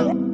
Oh.